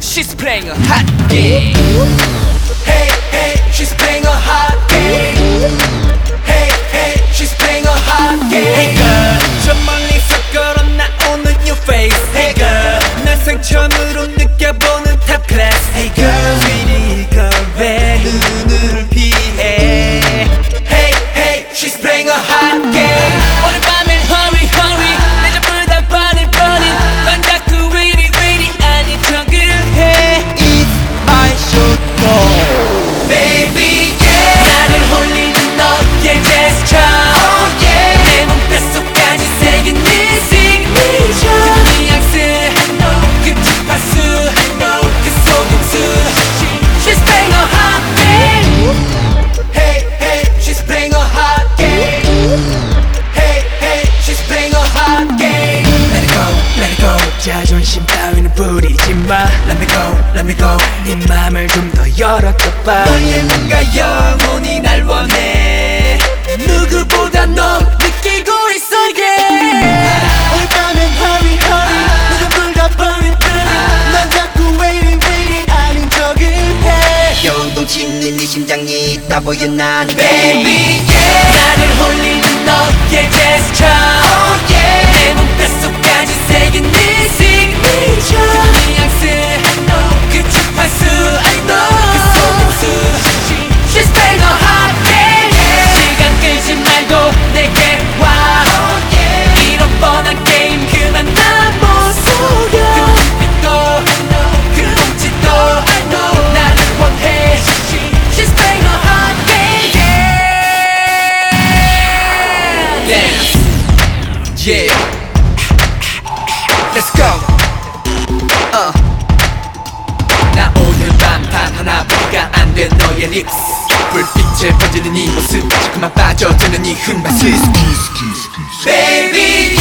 She's playing a hot game Hey hey she's playing a hot game Hey hey she's playing a hot game Hey girl 저 멀리서 걸어 나오는 your face Hey girl 날 상처으로 느껴보는 top class Hey girl Sweetie girl 왜 눈을 피해 Hey hey she's playing a hot 자존심 따위는 부리지 마. Let me go let me go. 네 맘을 좀 더 열어둬봐. 너의 뭔가 영혼이 날 원해. 누구보다 넌 느끼고 있어 yeah 오늘 밤엔 hurry hurry 모두 불타 burning burning 난 자꾸 waiting waiting 아닌 척을 해. 요동 치는 네 심장이 다 보여 난 Baby yeah. 나를 홀리 Dance. Yeah. Let's go. Uh. 나 오늘 밤단 하나뿐이가 안된 너의 립스 불빛에 번지는 이 모습 자꾸만 빠져드는 이 흠밭을 Baby yeah 나를 홀려